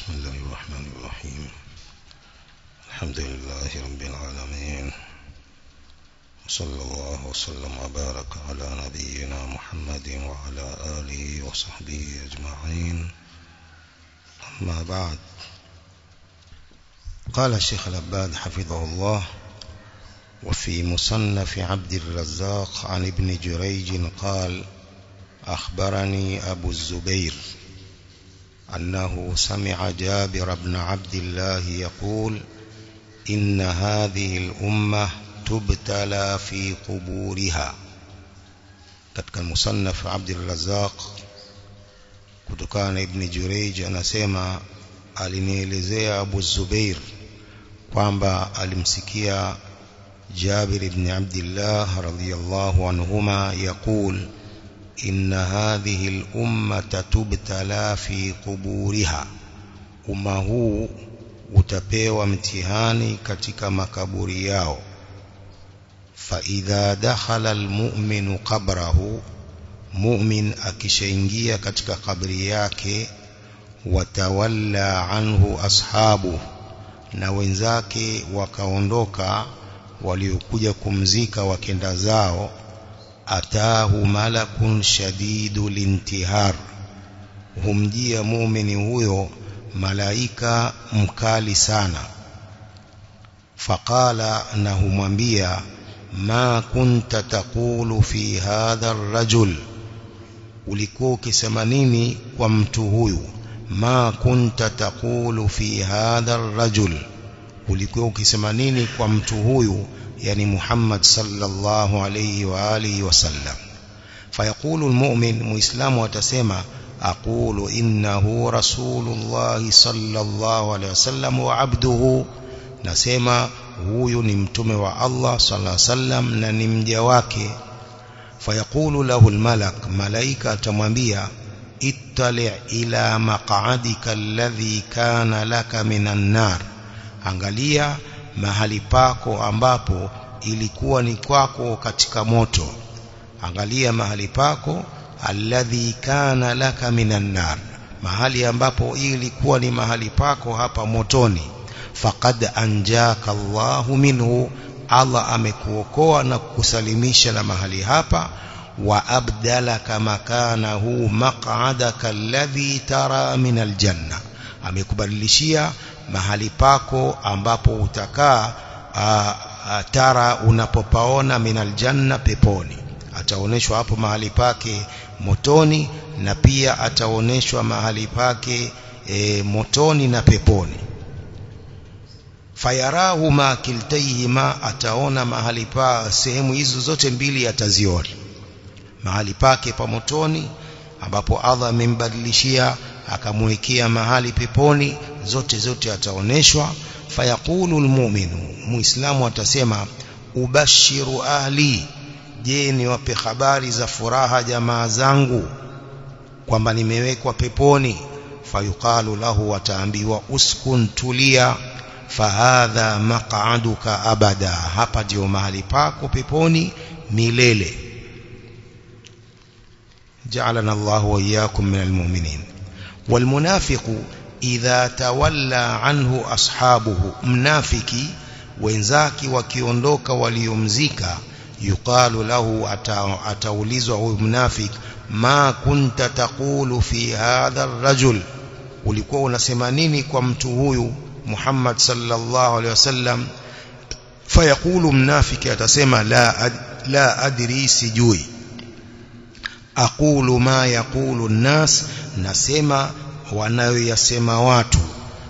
بسم الله الرحمن الرحيم. الحمد لله رب العالمين. وصلى الله وسلم وبارك على نبينا محمد وعلى آله وصحبه أجمعين. أما بعد. قال الشيخ العباد حفظه الله وفي مصنف عبد الرزاق عن ابن جريج قال أخبرني أبو الزبير. أنه سمع جابر بن عبد الله يقول إن هذه الأمة تبتلى في قبورها. كتك المصنف عبد الرزاق كنت كان ابن جريج أنا سيما ألنيلزي أبو الزبير كامبا الإمسكية جابر بن عبد الله رضي الله عنهما يقول: إن هذه الأمة تبتلى في قبورها umma huu utapewa mtihani katika makaburi yao faidha dakhala almu'minu qabrahu mu'min akishaingia katika kabri yake watawalla anhu ashabu na wenzake wakaondoka waliokuja kumzika wakenda zao huyo malaika mkali sana faqala na humwambia ma kunta taqulu fi hadha ar-rajul ulikuwa ukisema nini kwa mtu huyu ma kunta taqulu fi hadha ar-rajul ulikuwa ukisema nini kwa mtu huyu يعني محمد صلى الله عليه وآله وسلم. فيقول المؤمن مسلم وتسمى أقول إنه رسول الله صلى الله عليه وسلم وعبده. نسمى هو نمتم الله صلى الله عليه وسلم ننم ننمجواك فيقول له الملك ملائكة تمامية اطلع إلى مقعدك الذي كان لك من النار. Angalia ما pako ambapo ilikuwa ni kwako katika moto angalia mahali pako alladhi kana laka minan nar mahali ambapo ilikuwa ni mahali pako hapa motoni faqad anjaka Allahu minhu Allah amekuokoa na kukusalimisha na mahali hapa wa abdalaka makanahu maq'adaka alladhi tara min aljanna amekubadilishia mahali pako ambapo utakaa tara unapopaona minal janna peponi. Ataoneshwa hapo mahali pake motoni na pia ataoneshwa mahali pake e, motoni na peponi. Fayarahuma kiltaihima ataona mahali pa sehemu hizo zote mbili ataziona. Mahali pake pa motoni ambapo Allah amembadilishia akamwekea mahali peponi zote zote ataoneshwa fayaqulu almu'minu muislamu atasema ubashiru ahli je niwape habari za furaha jamaa zangu kwamba nimewekwa peponi fayuqalu lahu wataambiwa uskun tulia fahadha maq'aduka abada hapa ndio mahali pako peponi milele جعلنا الله وإياكم من المؤمنين والمنافق إذا تولى عنه أصحابه منافكي وإنزاكي وكيوندوك وليمزيك يقال له أتوليزه منافك ما كنت تقول في هذا الرجل؟ ولكونا سمانيني كمتهوي محمد صلى الله عليه وسلم فيقول منافك يتسمى لا أدري سجوي أقول ما يقول الناس نسمى wanayoyasema watu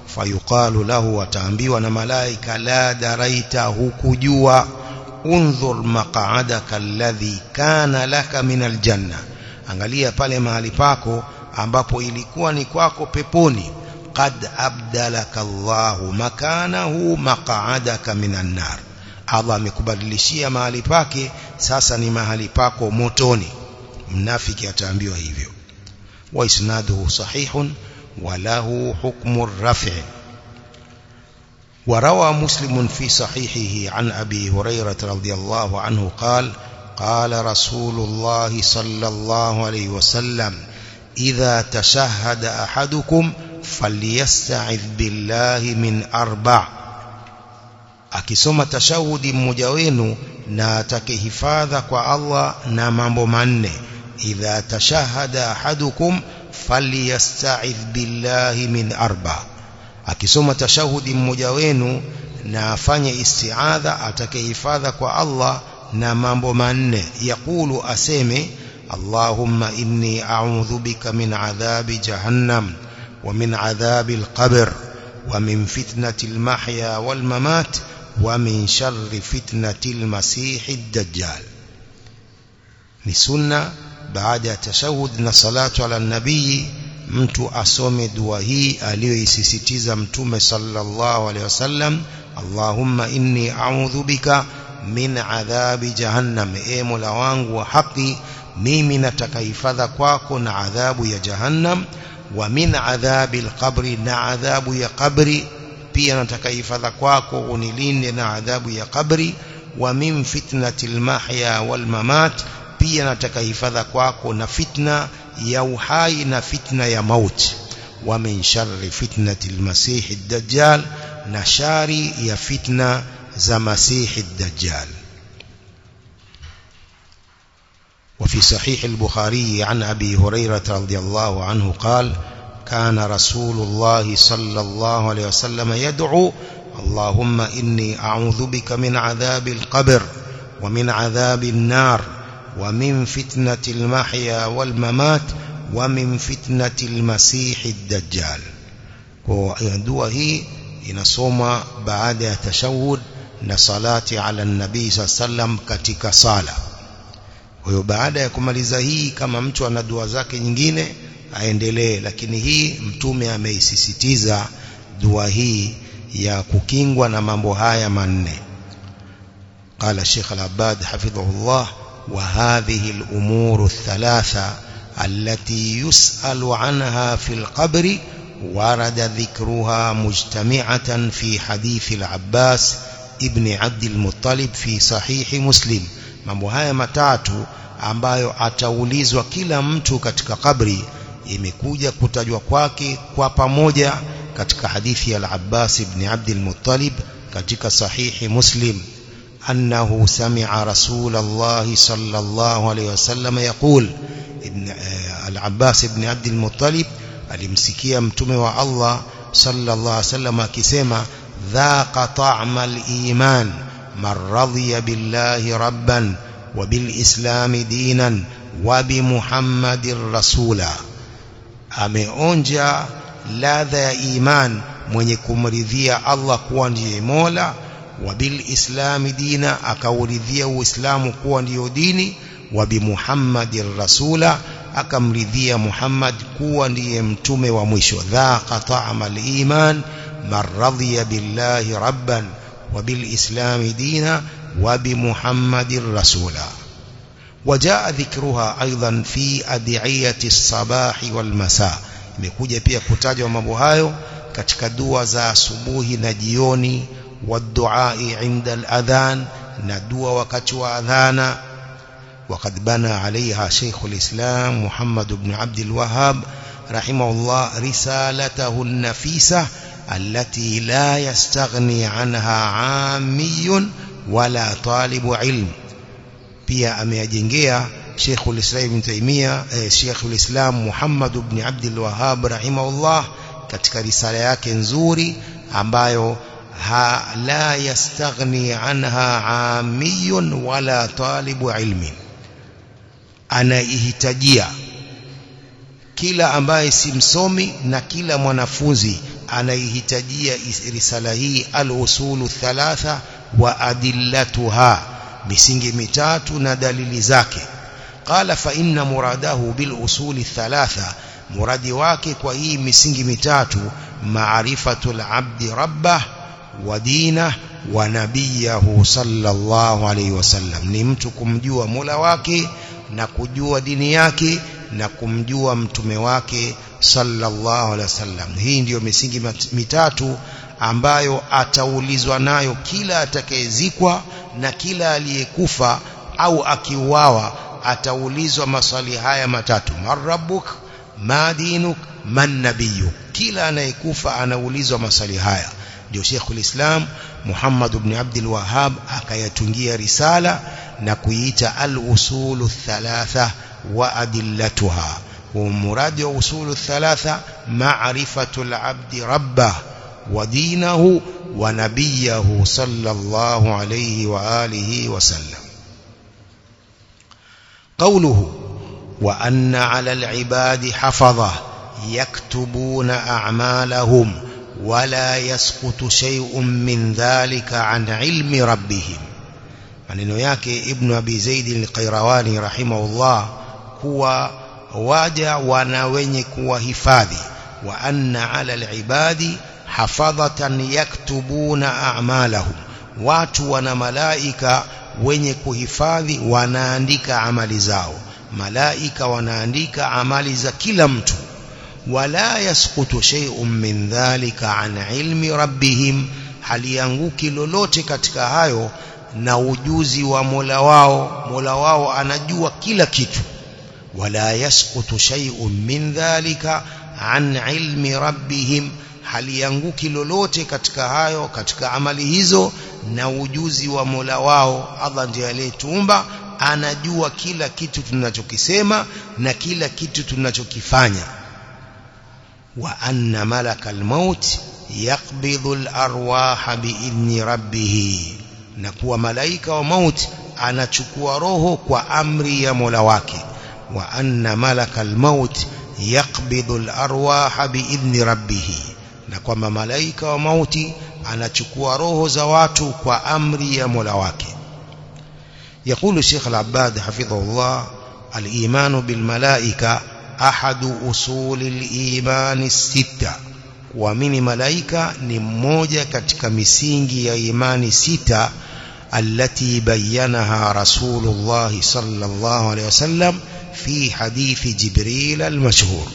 fayuqalu lahu wataambiwa na malaika la daraita hukujua undhur maq'adaka alladhi kana laka min aljanna angalia pale mahali pako ambapo ilikuwa ni kwako peponi qad abdalaka Allahu makanahu maq'adaka minan nar Allah amekubadilishia mahali pake sasa ni mahali pako motoni mnafiki ataambiwa hivyo wa isnaduhu sahihun وله حكم الرفع. وروى مسلم في صحيحه عن أبي هريرة رضي الله عنه قال قال رسول الله صلى الله عليه وسلم إذا تشهد أحدكم فليستعذ بالله من أربع. أكسوم تشهد مجوين ناتك فاذك الله نمام بمن إذا تشهد أحدكم فليستعذ بالله من أربع. أكسوم تشهد مجاوين نافني استعاذ أتكيفاذ كو الله نمامب من يقول أسيمي اللهم إني أعوذ بك من عذاب جهنم ومن عذاب القبر ومن فتنة المحيا والممات ومن شر فتنة المسيح الدجال نسنة baada ya tashahud na salatu ala nabii mtu asome dua hii aliyoisisitiza mtume sallallahu alaihi wasallam Allahumma inni a'udhu bika min adhabi jahannam e mola wangu wa haki mimi nataka hifadha kwako na adhabu ya jahannam wa min adhabi alqabri na adhabu ya qabri pia nataka hifadha kwako unilinde na adhabu ya qabri wa min fitnati almahya walmamat pia nataka hifadha kwako na fitna ya uhai na fitna ya mauti wa min sharri fitnati almasih ad-dajjal na shari ya fitna za masihi ad-dajjal وفي صحيح البخاري عن أبي هريرة رضي الله عنه قال كان رسول الله صلى الله عليه وسلم يدعو اللهم إني أعوذ بك من عذاب القبر ومن عذاب النار ومن فتنة المحيا والممات ومن فتنة المسيح الدجال ودعاء هي inasoma baada ya tashahud na salati ala nabii sallam katika sala kwa hiyo baada ya kumaliza hii kama mtu ana dua zake nyingine aendelee lakini hii mtume ameisisitiza dua hii ya kukingwa na mambo haya manne قال الشيخ العباد حفظه الله وهذه الأمور الثلاثة التي يسأل عنها في القبر ورد ذكرها مجتمعة في حديث العباس ابن عبد المطلب في صحيح مسلم mambo haya matatu ambayo ataulizwa kila mtu katika kabri imekuja kutajwa kwake kwa pamoja katika hadithi ya al-Abbas ibn Abd al-Muttalib katika sahihi Muslim أنه سمع رسول الله صلى الله عليه وسلم يقول إن آه، العباس بن عبد المطلب ألمسكي أمتمي الله صلى الله عليه وسلم كسيما ذاق طعم الإيمان من رضي بالله ربا وبالإسلام دينا وبمحمد رسولا أمي أنجا لاذا إيمان من يكمرذي الله قواني مولا وبالإسلام دينا أكولذية إسلام قوة يدين وبمحمد الرسول أكملذية محمد قوة يمتم ومشو. ذاق طعم الإيمان من رضي بالله ربا وبالإسلام دينا وبمحمد الرسول. وجاء ذكرها أيضا في أدعية الصباح والمساء. مكوجة بيكوتاج ومبهايو katika dua za asubuhi na والدعاء عند الأذان ندوة وكتوى أذانا وقد بنى عليها شيخ الإسلام محمد بن عبد الوهاب رحمه الله رسالته النفيسة التي لا يستغني عنها عامي ولا طالب علم. بيا أم يجنجيا شيخ الإسلام بن تيمية إيه، شيخ الإسلام محمد بن عبد الوهاب رحمه الله كتك رسالة كنزوري أمبايو la yastaghni anha amiyun wala talibu ilmin anaihitajia kila ambaye si msomi na kila mwanafunzi anaihitajia risala hii al-usulu thalatha wa adillatuha misingi mitatu na dalili zake qala fa inna muradahu bil usuli thalatha muradi wake kwa hii misingi mitatu maarifatul abdi rabbah wa ونبيه nabiyahu sallallahu alayhi wasallam ni mtu kumjua Mola wake na kujua dini yake na kumjua mtume wake sallallahu wasallam hii ndiyo misingi mitatu ambayo ataulizwa nayo kila atakayezikwa na kila aliyekufa au akiuawa ataulizwa maswali haya matatu. Marabbuk ma dinuk man nabiyuk. Kila anayekufa anaulizwa maswali haya ndio Sheikhul Islam Muhammad ibn Abdul Wahhab akayatungia risala na kuiita al-usulu thalatha wa adillatuha. ومراد أصول الثلاثة معرفة العبد ربه ودينه ونبيه صلى الله عليه وآله وسلم قوله وأن على العباد حفظة يكتبون أعمالهم ولا يسقط شيء من ذلك عن علم ربهم maneno yake ibn abi zaid al-qayrawani rahimahullah kuwa waja wana wenye kuwahifadhi wa anna ala al-ibadi hafadhatan yaktubuna a'malahum watu wana malaika wenye kuhifadhi wanaandika amali zao malaika wanaandika amali za kila mtu wala yasqutu shay'un min dhalika an ilmi rabbihim halianguki lolote katika hayo na ujuzi wa Mola wao. Mola wao anajua kila kitu. Wala yasqutu shay'un min dhalika an ilmi rabbihim halianguki lolote katika hayo katika amali hizo na ujuzi wa Mola wao. Allah ndiye aliyetuumba anajua kila kitu tunachokisema na kila kitu tunachokifanya وأن ملك الموت يقبض الأرواح بإذن ربه. نكو ملائكة وموت أنا تشكو روه وأمر يمولواك وأن ملك الموت يقبض الأرواح بإذن ربه. نكو ملائكة وموت أنا تشكو روه زوات وأمر يمولواك يقول الشيخ العباد حفظه الله الإيمان بالملائكة أحد أصول الإيمان الستة. ومن ملائكة نموجة كتكمسينج يا إيمان الستة التي بينها رسول الله صلى الله عليه وسلم في حديث جبريل المشهور.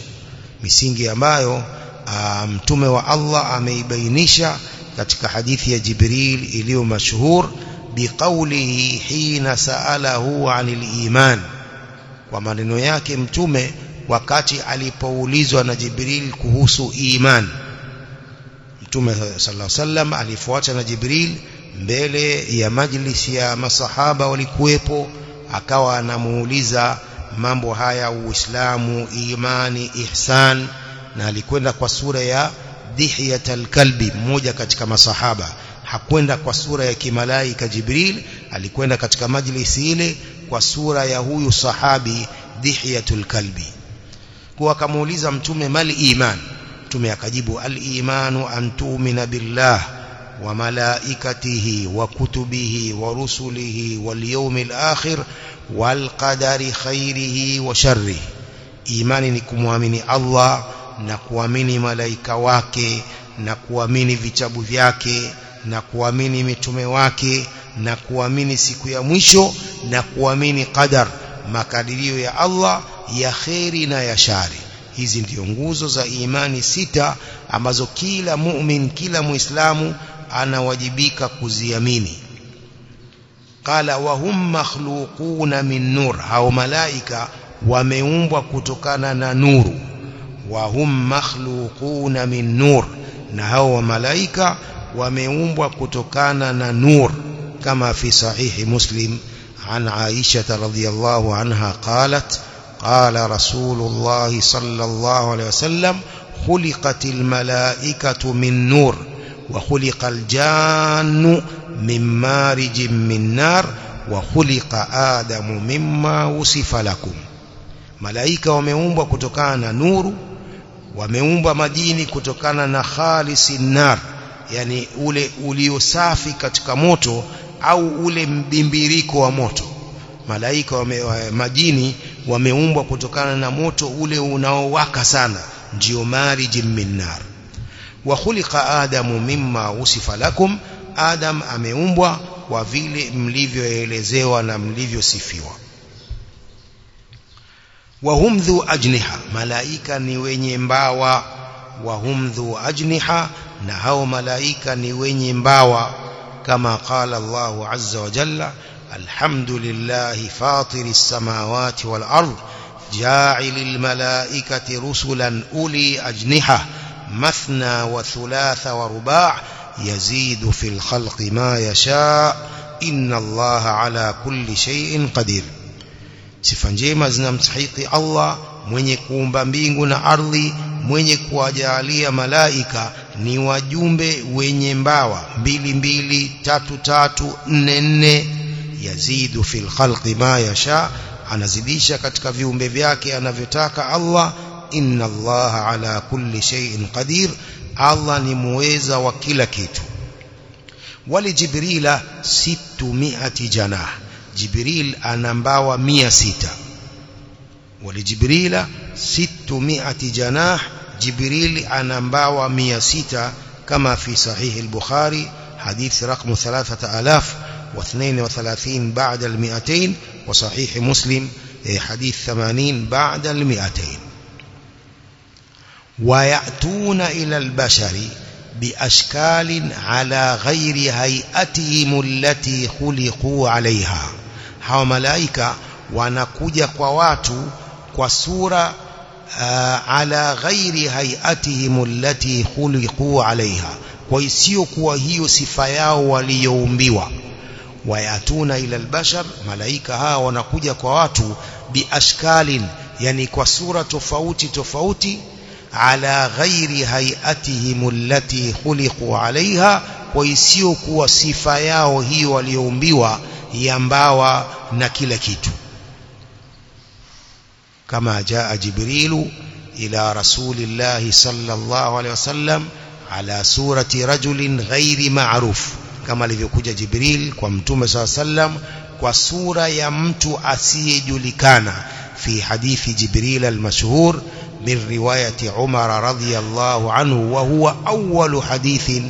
مسينج يا مايو أمتم الله أمي بينيشا كتك حديث يا جبريل إليو مشهور بقوله حين سأله عن الإيمان. ومن نياك امتمه wakati alipoulizwa na Jibril kuhusu iman. Mtume sallallahu alaihi wasallam alifuata na Jibril mbele ya majlisi ya masahaba walikuwepo akawa anamuuliza mambo haya uislamu imani ihsan na alikwenda kwa sura ya dhihiyat alkalbi mmoja katika masahaba. Hakwenda kwa sura ya kimalaika Jibril alikwenda katika majlisi ile kwa sura ya huyu sahabi dhihiyatul kalbi kwa akamuuliza mtume mal iman mtume akajibu al imanu an tu'mina billah wa malaikatihi wa kutubihi wa rusulihi wal yawmil akhir wal qadari khairihi wa sharrihi imani ni kumwamini Allah na kuamini malaika wake na kuamini vitabu vyake na kuamini mitume wake na kuamini siku ya mwisho na kuamini qadar makadirio ya Allah ya kheri na ya shari hizi ndio nguzo za imani sita ambazo kila mu'min kila muislamu anawajibika kuziamini qala wa hum makhluquna min nur hao malaika wameumbwa kutokana na nuru wa hum makhluquna min nur na hao malaika wameumbwa kutokana na nur kama fi sahihi muslim عائشة رضي الله عنها قالت قال رسول الله صلى الله عليه وسلم خلقت الملائكة من نور وخلق الجان من مارج من نار وخلق آدم مما وصف لكم. ملائكة ومعومب كتكان نور ومعومب مديني كتكان نخالص النار يعني أولي, أولي يسافي كتك موتو أو أولي مبيمبيريك وموتو ملائكة ومديني wameumbwa kutokana na moto ule unaowaka sana ndio mariji min nar wa khuliqa adamu mimma usifa lakum adam ameumbwa kwa vile mlivyoelezewa na mlivyosifiwa wahum dhu ajniha malaika ni wenye mbawa wahum dhu ajniha na hao malaika ni wenye mbawa kama qala Allahu azza wa jalla الحمد لله فاطر السماوات والأرض جاعل الملائكة رسلا أولي أجنحة مثنى وثلاث ورباع يزيد في الخلق ما يشاء إن الله على كل شيء قدير. سفنجيما زنم تحيقي الله من يكون بمبينغنا أرضي من يكوى جعلية ملائكة ni wajumbe wenye mbawa. Mbili mbili tatu yazidu fil khalqi ma yasha anazidisha katika viumbe vyake anavyotaka Allah inna Allah ala kulli shay'in qadir Allah ni muweza wa kila kitu wali jibrila 600 janah jibril ana mbawa 600 wali jibrila 600 janah jibril ana mbawa 600 kama fi sahih al-bukhari hadith رقم واثنين وثلاثين بعد المئتين وصحيح مسلم إيه، حديث ثمانين بعد المئتين. ويأتون إلى البشر بأشكال على غير هيئتهم التي خلقوا عليها. هاو ملائكة ونكوجة قوات وسورة آه، على غير هيئتهم التي خلقوا عليها. ويسيقوا هي سفياء وليومبوا wayatuna ila albashar malaika hawa wanakuja kwa watu biashkalin yani kwa sura tofauti tofauti ala ghairi hayatihim allati khuliqu alaiha kwa isiyo kuwa sifa yao hiyo walioumbiwa ya mbawa na kila kitu kama jaa jibrilu ila rasulillahi sallallahu alaihi wasallam ala surati rajulin ghairi ma'ruf kama alivyokuja jibril kwa mtume saa sallam kwa sura ya mtu asiyejulikana fi hadithi jibril almashhur min riwayati umar radhiyallahu anhu wa huwa awwalu hadithin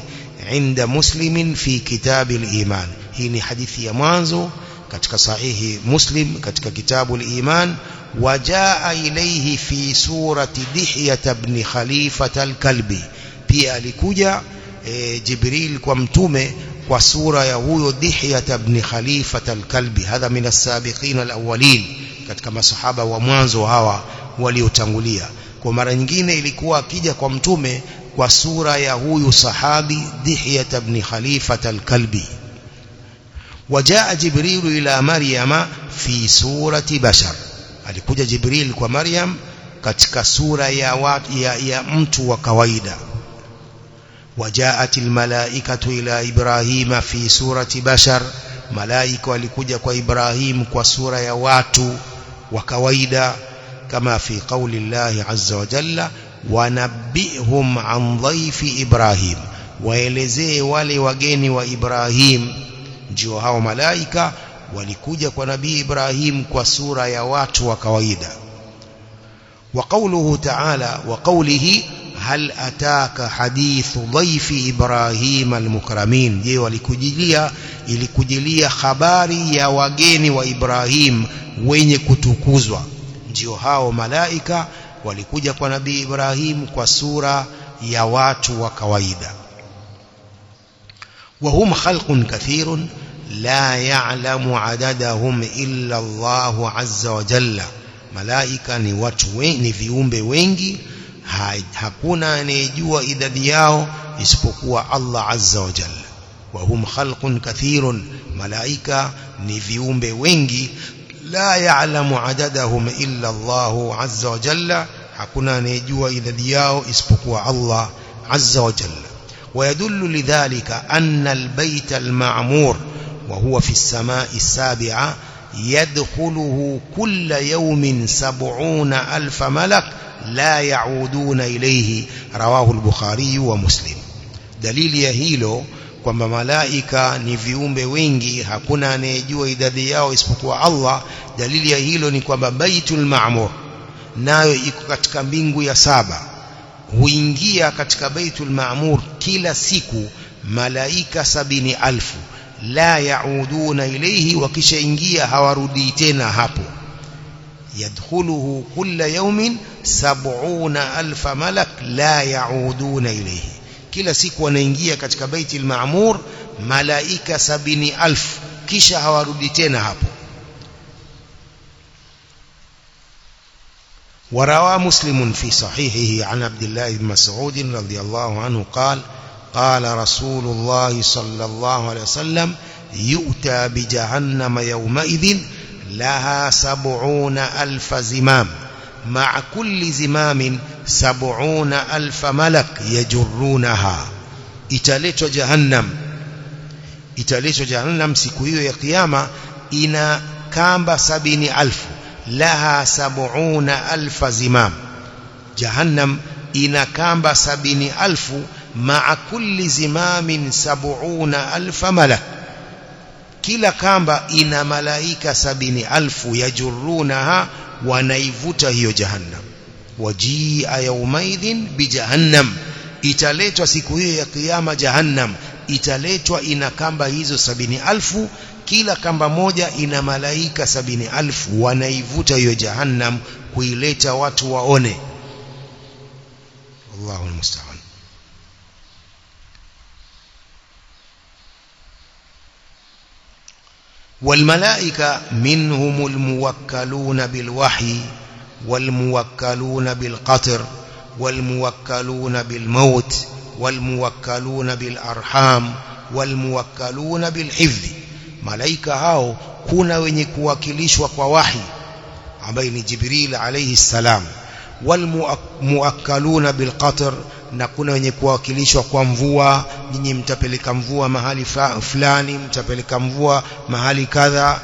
inda muslimin fi kitab al-iman hii ni hadithi ya mwanzo katika sahihi muslim katika kitabu al-iman wajaa ilayhi fi surati dihyah ibn khalifah al-kalbi pia alikuja e, jibril kwa mtume وسورة يهو دحية ابن خليفة الكلب. هذا من السابقين الأولين. كما صحابة ومعنزو هوا وليتنغلية ومرة نجينة لكوا كيجة كومتومي وسورة يهو صحابي دحية ابن خليفة الكلب وجاء جبريل إلى مريم في سورة بشر لكوجة جبريل كمريم katika sura ya watu ya, ya mtu wa وجاءت الملائكة إلى إبراهيم في سورة بشر. ملائكة لكوجة كو إبراهيم كو سورة يواتو وكويدا كما في قول الله عز وجل ونبئهم عن ضيف إبراهيم. وإلزي والي وجيني وإبراهيم. جوها ملائكة ولكوجة كو نبي إبراهيم كو سورة يواتو وكويدا. وقوله تعالى وقوله هل أتاك حديث ضيف إبراهيم المكرمين؟ Je ilokujilia ilokujilia khabari ya wageni wa Ibrahim wenye kutukuzwa ndio hao malaika ولكجة نبي إبراهيم كسورة يا وات وكويدا وهم خلق كثير لا يعلم عددهم إلا الله عز وجل ملائكة نوات في فيهم بوينجي في hakuna anayejua idadi yao isipokuwa Allah azza wa jalla wa hum khalqun kathirun malaika ni viumbe wengi la ya'lamu adadahum illa Allah azza wa jalla hakuna anayejua idadi yao isipokuwa Allah azza wa jalla ويدل لذلك أن البيت المعمور وهو في السماء السابعة يدخله كل يوم سبعون ألف ملك la yauduna ilayhi rawahu al-bukhari wa muslim. Dalili ya hilo kwamba malaika ni viumbe wengi hakuna anayejua idadi yao isipokuwa Allah. Dalili ya hilo ni kwamba baitul ma'mur nayo iko katika mbingu ya saba. Huingia katika baitul ma'mur kila siku malaika sabini alfu. La yauduna ilayhi wakishaingia hawarudi tena hapo. يدخله كل يوم سبعون ألف ملك لا يعودون إليه. كلا سيك ونينجية كتك بيت المعمور ملائكة سبين ألف. كيش هواردتين هابو. وروا مسلم في صحيحه عن عبد الله بن مسعود رضي الله عنه قال قال رسول الله صلى الله عليه وسلم يؤتى بجهنم يومئذ لها سبعون ألف زمام. مع كل زمام سبعون ألف ملك يجرونها. Italetwa jahannam. Italetwa jahannam siku ya qiyama ina kamba sabini alfu. لها سبعون ألف زمام. Jahannam ina kamba sabini alfu. مع كل زمام سبعون ألف ملك. Kila kamba ina malaika sabini alfu يجرونها wanaivuta hiyo jahannam. Wajia yaumaidhin bijahannam. Italetwa siku hiyo ya kiyama jahannam. Italetwa ina kamba hizo sabini alfu. Kila kamba moja ina malaika sabini alfu. Wanaivuta hiyo jahannam kuileta watu waone. Allahu almusta'an والملائكة منهم الموكلون بالوحي والموكلون بالقطر والموكلون بالموت والموكلون بالأرحام والموكلون بالحفظ. malaika hao kuna wenye kuwakilishwa kwa wahi ambaye ni Jibril alayhi salam na kuna wenye kuwakilishwa kwa mvua nyinyi mtapeleka mvua mahali fulani mtapeleka mvua mahali kadha.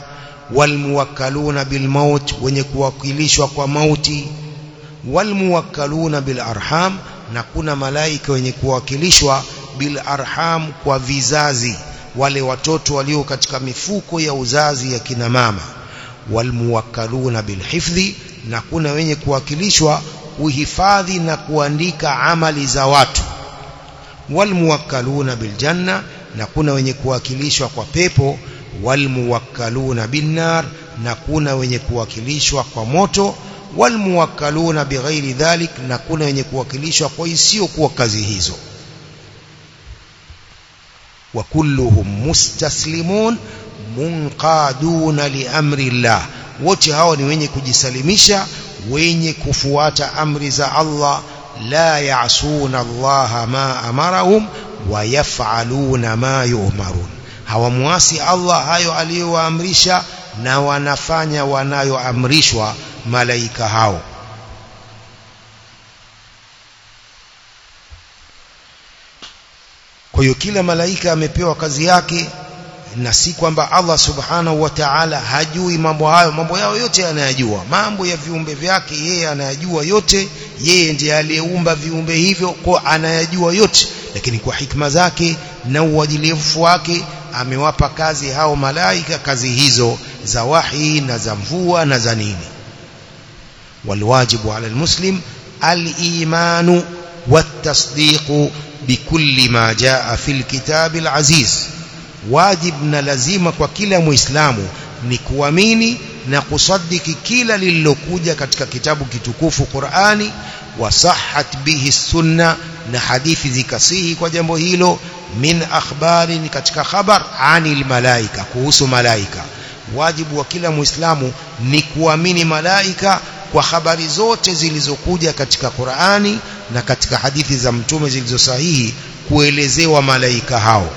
Walmuwakkaluna bilmaut wenye kuwakilishwa kwa mauti. Walmuwakkaluna bilarham na kuna malaika wenye kuwakilishwa bilarham kwa vizazi wale watoto walio katika mifuko ya uzazi ya kina mama. Walmuwakkaluna bilhifdhi na kuna wenye kuwakilishwa kuhifadhi na kuandika amali za watu. Walmuwakkaluna biljanna na kuna wenye kuwakilishwa kwa pepo. Walmuwakkaluna binnar na kuna wenye kuwakilishwa kwa moto. Walmuwakkaluna bighairi dhalik na kuna wenye kuwakilishwa kwa isiyokuwa kazi hizo. Wa kulluhum mustaslimun munqaduna liamri llah wote hao ni wenye kujisalimisha wenye kufuata amri za Allah la ya'suna Allah ma amarahum wa yaf'aluna ma yu'marun hawamuasi Allah hayo aliyowaamrisha na wanafanya wanayoamrishwa malaika hao kwa hiyo kila malaika amepewa kazi yake na si kwamba Allah subhanahu wa ta'ala hajui mambo hayo mambo yao yote anayajua. Mambo ya viumbe vyake yeye anayajua yote yeye ndiye aliyeumba viumbe hivyo kwa anayajua yote. Lakini kwa hikma zake na uadilifu wake amewapa kazi hao malaika kazi hizo za wahi na za mvua na za nini. Walwajibu ala almuslim al-imanu wat-tasdiqu bikulli ma jaa fil kitabi al-aziz wajib na lazima kwa kila muislamu ni kuamini na kusadiki kila lililokuja katika kitabu kitukufu Qur'ani wasahat bihi sunna na hadithi zikasihi kwa jambo hilo min akhbari ni katika khabar anil malaika kuhusu malaika. Wajibu wa kila muislamu ni kuamini malaika kwa habari zote zilizokuja katika Qur'ani na katika hadithi za mtume zilizosahihi kuelezewa malaika hao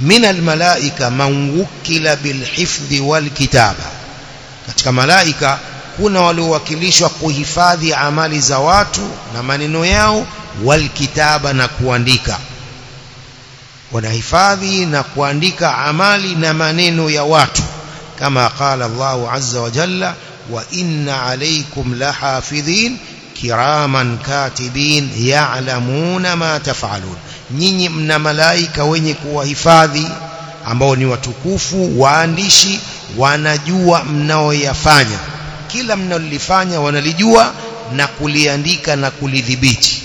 من الملائكة من وكل بالحفظ والكتابة. كتك ملائكة كنا ولوكلش وكهفاذ عمال زوات نمان نياو والكتابة نكواندك ونهفاذ نكواندك عمال نمان نياوات كما قال الله عز وجل وإن عليكم لحافظين كراما كاتبين يعلمون ما تفعلون. Nyinyi mna malaika wenye kuwahifadhi ambao ni watukufu waandishi wanajua mnaoyafanya kila mnalolifanya wanalijua na kuliandika na kulidhibiti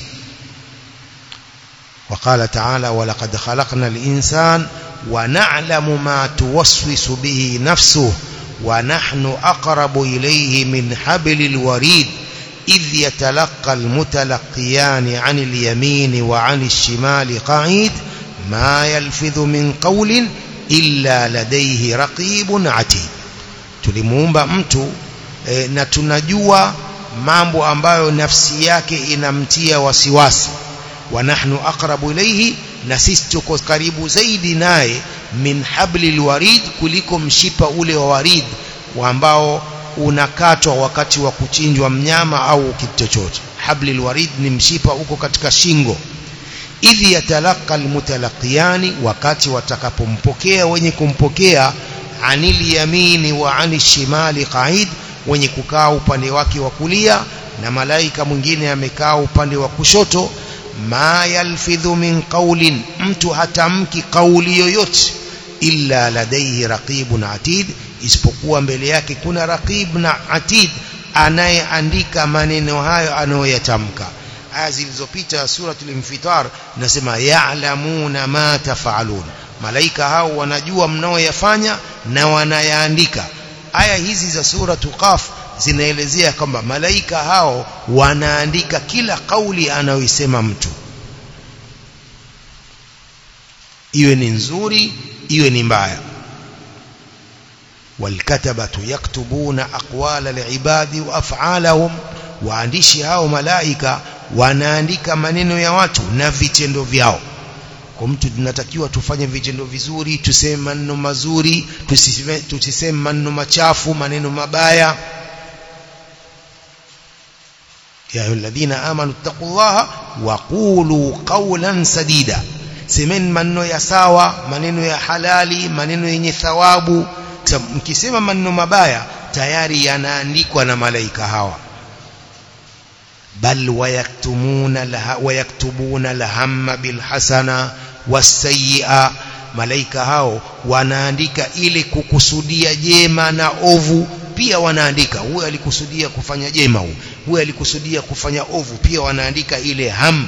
وقال تعالى ولقد خلقنا الإنسان ونعلم ما توسوس به نفسه ونحن أقرب إليه من حبل الوريد إذ يتلقى المتلقيان عن اليمين وعن الشمال قعيد ما يلفظ من قول إلا لديه رقيب عتيد. تلمومبا أمتو نتنجوا مامبو أمبايو نفسياك إن أمتيا وسواسي ونحن أقرب إليه نسيستك قريب زيدناي من حبل الوريد كلكم شبأ لوريد وأمبايو unakatwa wakati wa kuchinjwa mnyama au kitu chochote. Hablil warid ni mshipa uko katika shingo. Idhi yatalaqa almutalaqiyani wakati watakapompokea wenye kumpokea anil yamini wa anil shimali qaid wenye kukaa upande wake wa kulia na malaika mwingine amekaa upande wa kushoto ma yalfidhu min qawlin mtu hatamki kauli yoyote illa ladayhi raqibun atid isipokuwa mbele yake kuna raqib na atid anayeandika maneno hayo anayoyatamka. Aya zilizopita suratul infitar nasema ya'lamuna ma tafalun. Malaika hao wanajua mnaoyafanya na wanayaandika. Aya hizi za suratu qaf zinaelezea kwamba malaika hao wanaandika kila kauli anayoisema mtu. Iwe ni nzuri iwe ni mbaya walkatabatu yaktubuna aqwala liibadi wa af'alahum waandishi hao malaika wanaandika maneno ya watu na vitendo vyao. Kwa mtu tunatakiwa tufanye vitendo vizuri tuseme maneno mazuri tusiseme tusiseme maneno machafu maneno mabaya. Ya alladhina amanu taqullaha wa qulu qawlan sadida. Semeni maneno ya sawa maneno ya halali maneno yenye thawabu mkisema maneno mabaya tayari yanaandikwa na malaika hawa bal wayaktumuna laha wayaktubuna alhamma bilhasana wasayyi'a malaika hao wanaandika ili kukusudia jema na ovu pia wanaandika huyu alikusudia kufanya jema huyu huyu alikusudia kufanya ovu pia wanaandika ile ham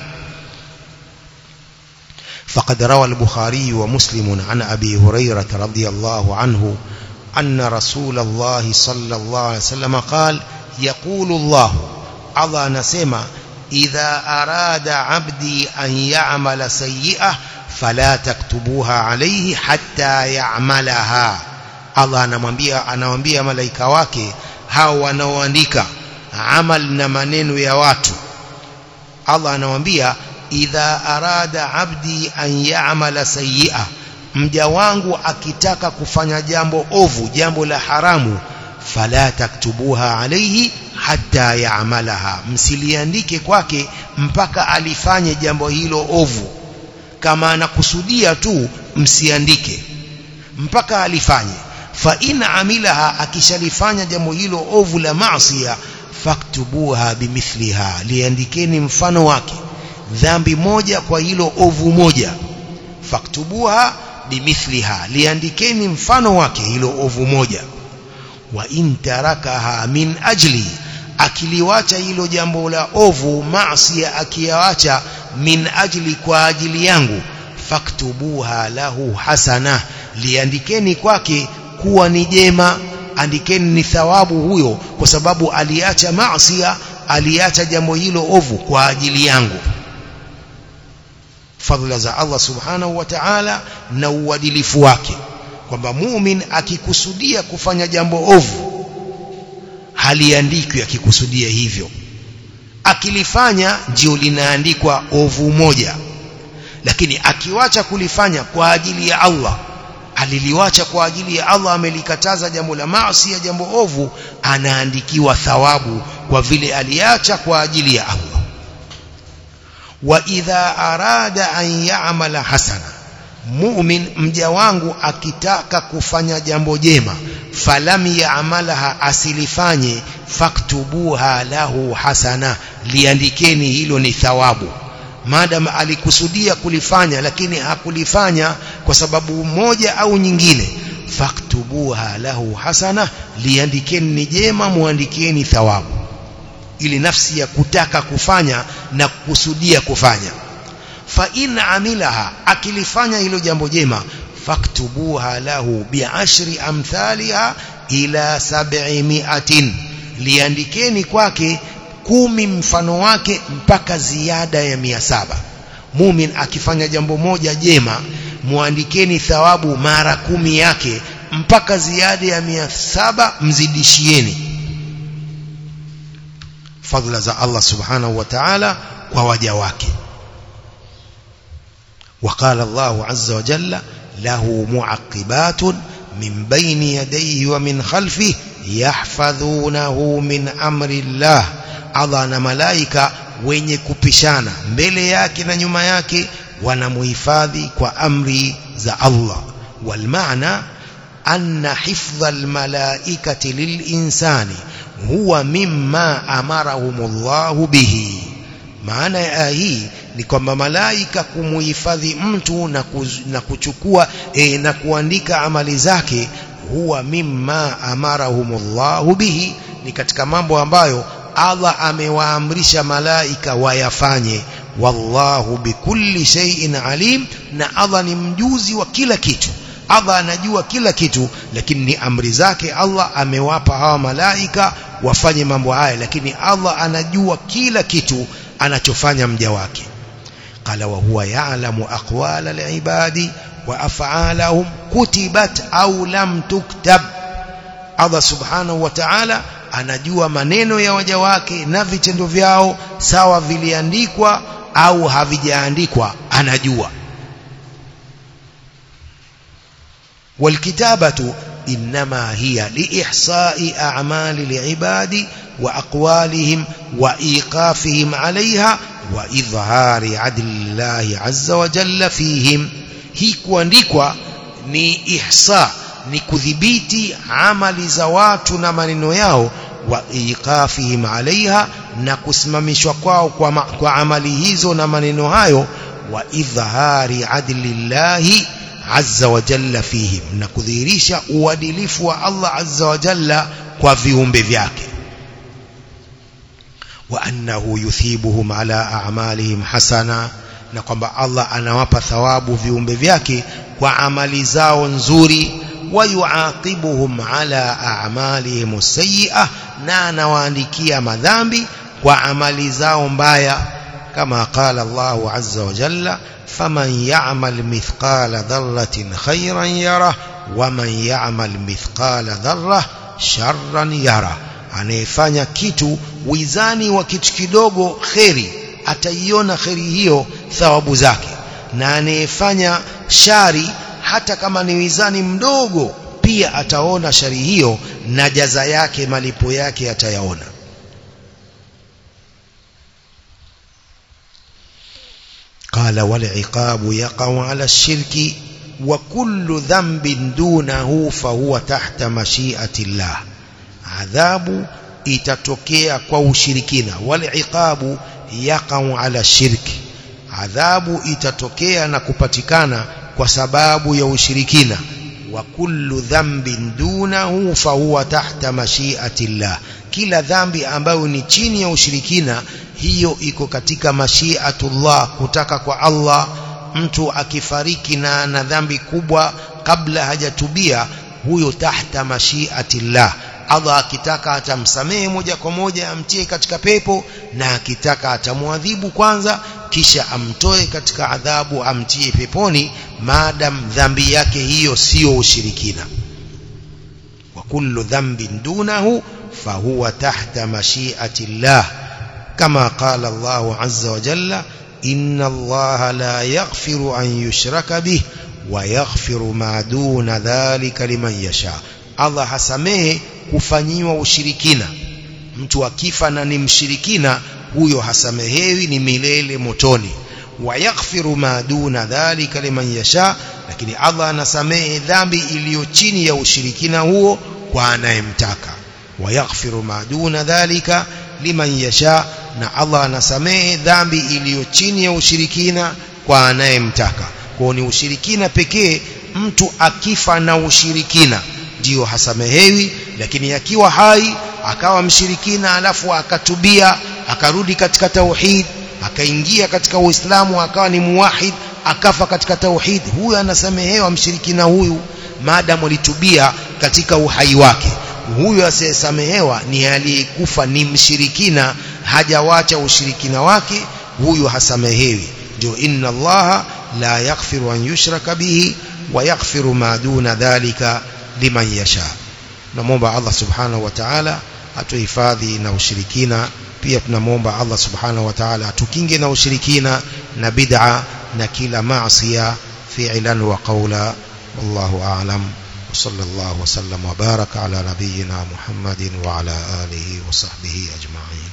فقد روى البخاري ومسلم عن أبي هريرة رضي الله عنه أن رسول الله صلى الله عليه وسلم قال يقول الله الله نسمى إذا أراد عبدي أن يعمل سيئة فلا تكتبوها عليه حتى يعملها. الله نمبيا أنا مبيا ملايكا واكي هاو نوانيكا عمل نمانين ويوات الله نمبيا إذا أراد عبدي أن يعمل سيئة mja wangu akitaka kufanya jambo ovu jambo la haramu fala taktubuha alayhi hatta yaamalaha msiliandike kwake mpaka alifanye jambo hilo ovu. Kama anakusudia tu msiandike mpaka alifanye. Fa in amilaha akishalifanya jambo hilo ovu la maasiya faktubuha bimithliha. Liandikeni mfano wake. Dhambi moja kwa hilo ovu moja. Faktubuha bimithliha liandikeni mfano wake hilo ovu moja. Wa intarakaha min ajli akiliwacha hilo jambo la ovu maasi akiyawacha min ajli kwa ajili yangu faktubuha lahu hasana liandikeni kwake kuwa ni jema andikeni ni thawabu huyo kwa sababu aliacha maasi aliacha jambo hilo ovu kwa ajili yangu fadhila za Allah subhanahu wa ta'ala na uadilifu wake. Kwamba mumin akikusudia kufanya jambo ovu haliandikwi akikusudia hivyo. Akilifanya ndio linaandikwa ovu moja. Lakini akiwacha kulifanya kwa ajili ya Allah aliliwacha kwa ajili ya Allah amelikataza jambo la maasi ya jambo ovu anaandikiwa thawabu kwa vile aliacha kwa ajili ya Allah wa idha arada an ya'mala hasana. Mu'min mja wangu akitaka kufanya jambo jema falam ya'malaha asilifanye faktubuha lahu hasana. Liandikeni hilo ni thawabu. Madam alikusudia kulifanya lakini hakulifanya kwa sababu moja au nyingine. Faktubuha lahu hasana liandikeni ni jema muandikeni thawabu ili nafsi ya kutaka kufanya na kukusudia kufanya. Fa in amilaha akilifanya hilo jambo jema faktubuha lahu bi'ashri amthaliha ila sab'imi'atin liandikeni kwake kumi mfano wake mpaka ziada ya mia saba. Mumin akifanya jambo moja jema muandikeni thawabu mara kumi yake mpaka ziada ya mia saba mzidishieni فضل za الله سبحانه وتعالى ta'ala kwa وقال الله عز وجل له معقبات من بين يديه ومن خلفه يحفظونه من أمر الله أضان ملائكة وين كبشانا بلياك ننمياك ونمهفاذي وأمري ذا الله والمعنى أن حفظ الملائكة للإنسان huwa mimma amarahumullahu bihi maana ya hii ni kwamba malaika kumuhifadhi mtu na, kuz, na kuchukua e, na kuandika amali zake huwa mimma amarahumullahu bihi ni katika mambo ambayo Allah amewaamrisha malaika wayafanye wallahu bikulli shay'in alim na Allah ni mjuzi wa kila kitu Allah anajua kila kitu lakini ni amri zake Allah amewapa hawa malaika wafanye mambo haya lakini Allah anajua kila kitu anachofanya mja wake qala wa huwa ya'lamu aqwala al-ibadi wa af'alahum kutibat au lam tuktab Allah subhanahu wa ta'ala anajua maneno ya waja wake na vitendo vyao sawa viliandikwa au havijaandikwa anajua والكتابة إنما هي لإحصاء أعمال العباد وأقوالهم وإيقافهم عليها وإظهار عدل الله عز وجل فيهم هي kuandikwa ni ihsa ni kudhibiti amali za watu na maneno yao wa iqafihim alaiha na kusimamishwa kwao kwa, ma, kwa amali hizo na maneno hayo wa idhhari adlillahi عز وجل فيهم. نكذيريش ودلف الله عز وجل كفيهم بذيك وأنه يثيبهم على أعمالهم حسنا نقوم الله أنا وابا ثواب فيهم بذيك وعمل زاو زوري ويعاقبهم على أعمالهم السيئة نانوانكي مذنبي وعمل زاو بايا qala Allah azza wa jalla faman ya'mal mithqala dharratin khayran yara waman ya'mal mithqala dharra sharran yara anayefanya kitu wizani wa kitu kidogo kheri ataiona kheri hiyo thawabu zake na anayefanya shari hata kama ni wizani mdogo pia ataona shari hiyo na jaza yake malipo yake atayaona قال والعقاب يقع على الشرك وكل ذنب دونه فهو تحت مشيئة الله عذاب itatokea kwa ushirikina waliqabu yaqau ala shirki adhabu itatokea na kupatikana kwa sababu ya ushirikina wa kullu dhanbin dunahu fahuwa tahta mashiati llah kila dhambi ambayo ni chini ya ushirikina hiyo iko katika mashiatullah kutaka kwa Allah mtu akifariki na na dhambi kubwa kabla hajatubia huyo tahta mashiatillah. Allah akitaka atamsamehe moja kwa moja amtie katika pepo na akitaka atamwadhibu kwanza kisha amtoe katika adhabu amtie peponi maadam dhambi yake hiyo sio ushirikina. Wa kullu dhanbin dunahu fahuwa tahta mashiati Allah azza wa jalla inna Allah la yaghfiru an yushraka bih wa yaghfiru ma duna dhalika liman yasha Allah hasamehe kufanyiwa ushirikina mtu akifa na ni mshirikina huyo hasamehewi ni milele motoni wayaghfiru ma duna dhalika liman yasha lakini Allah anasamehe dhambi iliyo chini ya ushirikina huo kwa anayemtaka wayaghfiru ma duna dhalika liman yasha na Allah anasamehe dhambi iliyo chini ya ushirikina kwa anayemtaka. Kwa ni ushirikina pekee mtu akifa na ushirikina. Ndio hasamehewi lakini akiwa hai akawa mshirikina alafu akatubia akarudi katika tauhid akaingia katika uislamu akawa ni muwahid akafa katika tauhid huyu anasamehewa mshirikina huyu maadamu alitubia katika uhai wake. Huyu asiyesamehewa ni aliyekufa ni mshirikina hajawacha ushirikina wake huyu hasamehewi ndio inna allaha la yaghfiru an yushraka bihi wa yaghfiru ma duna dhalika liman yasha namwomba Allah subhanahu wa ta'ala atuhifadhi na ushirikina pia tunamwomba Allah subhanahu wa ta'ala tukinge na ushirikina na bid'a na kila maasiya fi'lan wa qawla wallahu a'lam وصلى الله وسلم وبارك على نبينا محمد وعلى آله وصحبه أجمعين